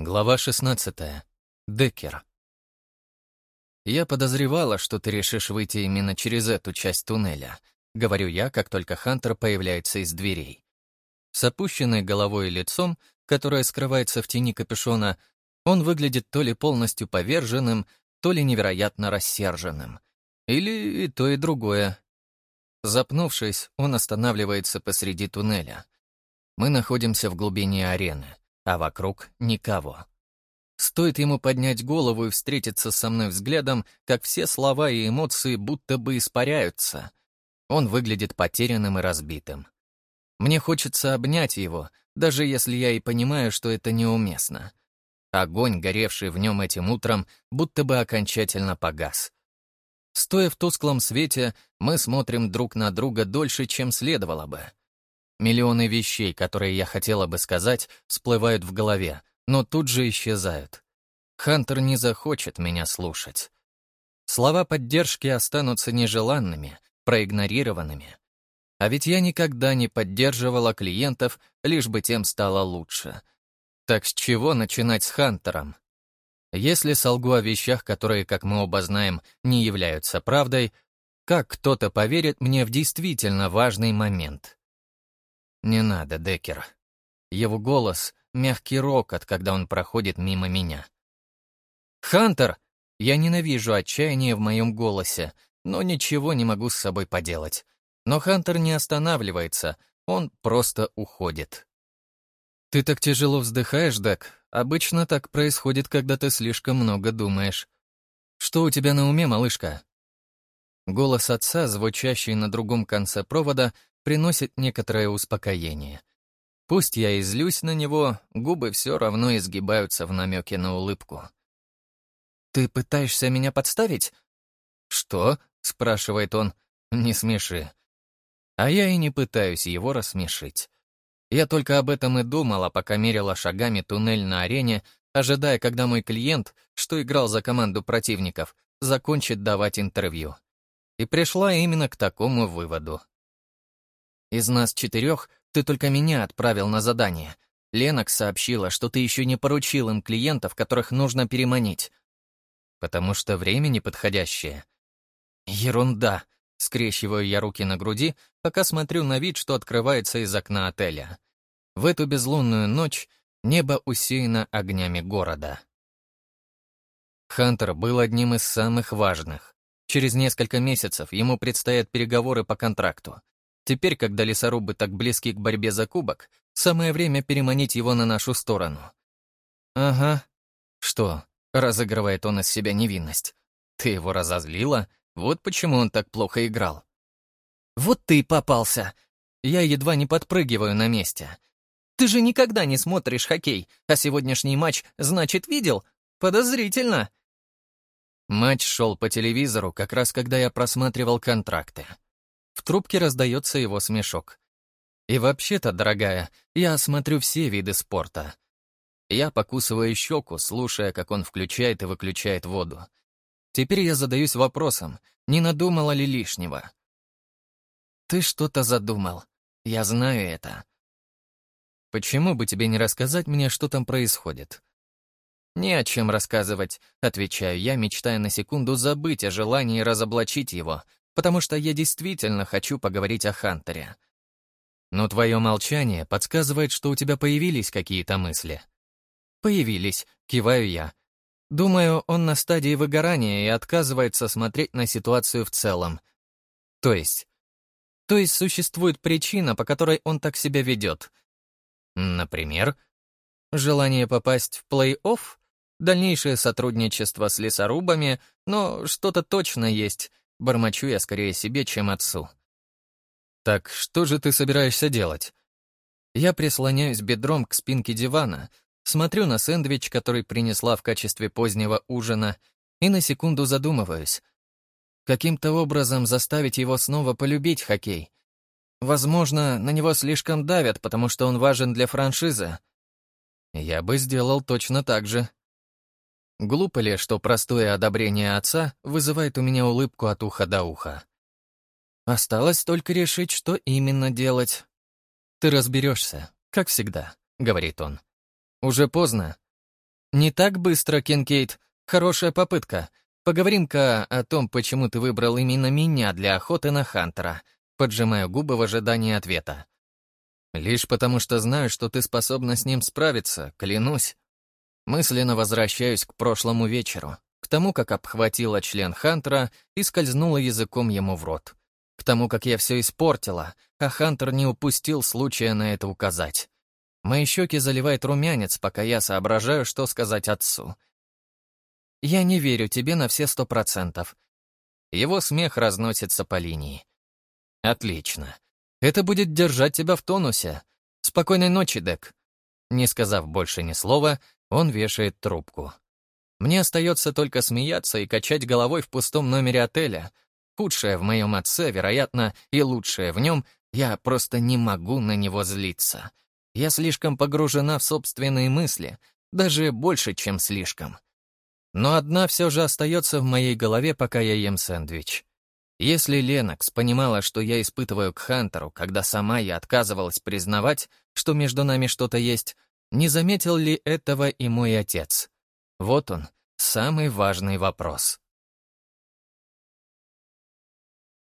Глава 16. Деккер. «Я подозревала, что ты решишь выйти именно через эту часть туннеля», — говорю я, как только Хантер появляется из дверей. С опущенной головой и лицом, которое скрывается в тени капюшона, он выглядит то ли полностью поверженным, то ли невероятно рассерженным. Или и то, и другое. Запнувшись, он останавливается посреди туннеля. Мы находимся в глубине арены а вокруг никого. Стоит ему поднять голову и встретиться со мной взглядом, как все слова и эмоции будто бы испаряются. Он выглядит потерянным и разбитым. Мне хочется обнять его, даже если я и понимаю, что это неуместно. Огонь, горевший в нем этим утром, будто бы окончательно погас. Стоя в тусклом свете, мы смотрим друг на друга дольше, чем следовало бы. Миллионы вещей, которые я хотела бы сказать, всплывают в голове, но тут же исчезают. Хантер не захочет меня слушать. Слова поддержки останутся нежеланными, проигнорированными. А ведь я никогда не поддерживала клиентов, лишь бы тем стало лучше. Так с чего начинать с Хантером? Если солгу о вещах, которые, как мы оба знаем, не являются правдой, как кто-то поверит мне в действительно важный момент? «Не надо, Деккер». Его голос — мягкий рокот, когда он проходит мимо меня. «Хантер!» Я ненавижу отчаяние в моем голосе, но ничего не могу с собой поделать. Но Хантер не останавливается, он просто уходит. «Ты так тяжело вздыхаешь, Дек. Обычно так происходит, когда ты слишком много думаешь. Что у тебя на уме, малышка?» Голос отца, звучащий на другом конце провода, приносит некоторое успокоение. Пусть я и злюсь на него, губы все равно изгибаются в намеке на улыбку. «Ты пытаешься меня подставить?» «Что?» — спрашивает он. «Не смеши». А я и не пытаюсь его рассмешить. Я только об этом и думала, пока мерила шагами туннель на арене, ожидая, когда мой клиент, что играл за команду противников, закончит давать интервью. И пришла именно к такому выводу. Из нас четырех ты только меня отправил на задание. Ленокс сообщила, что ты еще не поручил им клиентов, которых нужно переманить. Потому что время неподходящее. Ерунда. Скрещиваю я руки на груди, пока смотрю на вид, что открывается из окна отеля. В эту безлунную ночь небо усеяно огнями города. Хантер был одним из самых важных. Через несколько месяцев ему предстоят переговоры по контракту. Теперь, когда лесорубы так близки к борьбе за кубок, самое время переманить его на нашу сторону. «Ага. Что?» — разыгрывает он из себя невинность. «Ты его разозлила? Вот почему он так плохо играл». «Вот ты и попался!» Я едва не подпрыгиваю на месте. «Ты же никогда не смотришь хоккей, а сегодняшний матч, значит, видел? Подозрительно!» Матч шел по телевизору, как раз когда я просматривал контракты. В трубке раздается его смешок. «И вообще-то, дорогая, я осмотрю все виды спорта». Я покусываю щеку, слушая, как он включает и выключает воду. Теперь я задаюсь вопросом, не надумала ли лишнего. «Ты что-то задумал. Я знаю это». «Почему бы тебе не рассказать мне, что там происходит?» «Не о чем рассказывать», — отвечаю я, мечтая на секунду забыть о желании разоблачить его, потому что я действительно хочу поговорить о Хантере. Но твое молчание подсказывает, что у тебя появились какие-то мысли. Появились, киваю я. Думаю, он на стадии выгорания и отказывается смотреть на ситуацию в целом. То есть? То есть существует причина, по которой он так себя ведет. Например, желание попасть в плей-офф, дальнейшее сотрудничество с лесорубами, но что-то точно есть, Бормочу я скорее себе, чем отцу. «Так что же ты собираешься делать?» Я прислоняюсь бедром к спинке дивана, смотрю на сэндвич, который принесла в качестве позднего ужина, и на секунду задумываюсь. Каким-то образом заставить его снова полюбить хоккей. Возможно, на него слишком давят, потому что он важен для франшизы. Я бы сделал точно так же. Глупо ли, что простое одобрение отца вызывает у меня улыбку от уха до уха? Осталось только решить, что именно делать. «Ты разберешься, как всегда», — говорит он. «Уже поздно». Не так быстро, Кинкейт. Хорошая попытка. Поговорим-ка о том, почему ты выбрал именно меня для охоты на Хантера. Поджимаю губы в ожидании ответа. Лишь потому, что знаю, что ты способна с ним справиться, клянусь. Мысленно возвращаюсь к прошлому вечеру, к тому, как обхватила член Хантера и скользнула языком ему в рот. К тому, как я все испортила, а Хантер не упустил случая на это указать. Мои щеки заливает румянец, пока я соображаю, что сказать отцу — я не верю тебе на все сто процентов. Его смех разносится по линии. Отлично. Это будет держать тебя в тонусе. Спокойной ночи, Дек. Не сказав больше ни слова, он вешает трубку. Мне остается только смеяться и качать головой в пустом номере отеля. Худшее в моем отце, вероятно, и лучшее в нем, я просто не могу на него злиться. Я слишком погружена в собственные мысли, даже больше, чем слишком. Но одна все же остается в моей голове, пока я ем сэндвич. Если Ленокс понимала, что я испытываю к Хантеру, когда сама я отказывалась признавать, что между нами что-то есть, не заметил ли этого и мой отец? Вот он, самый важный вопрос.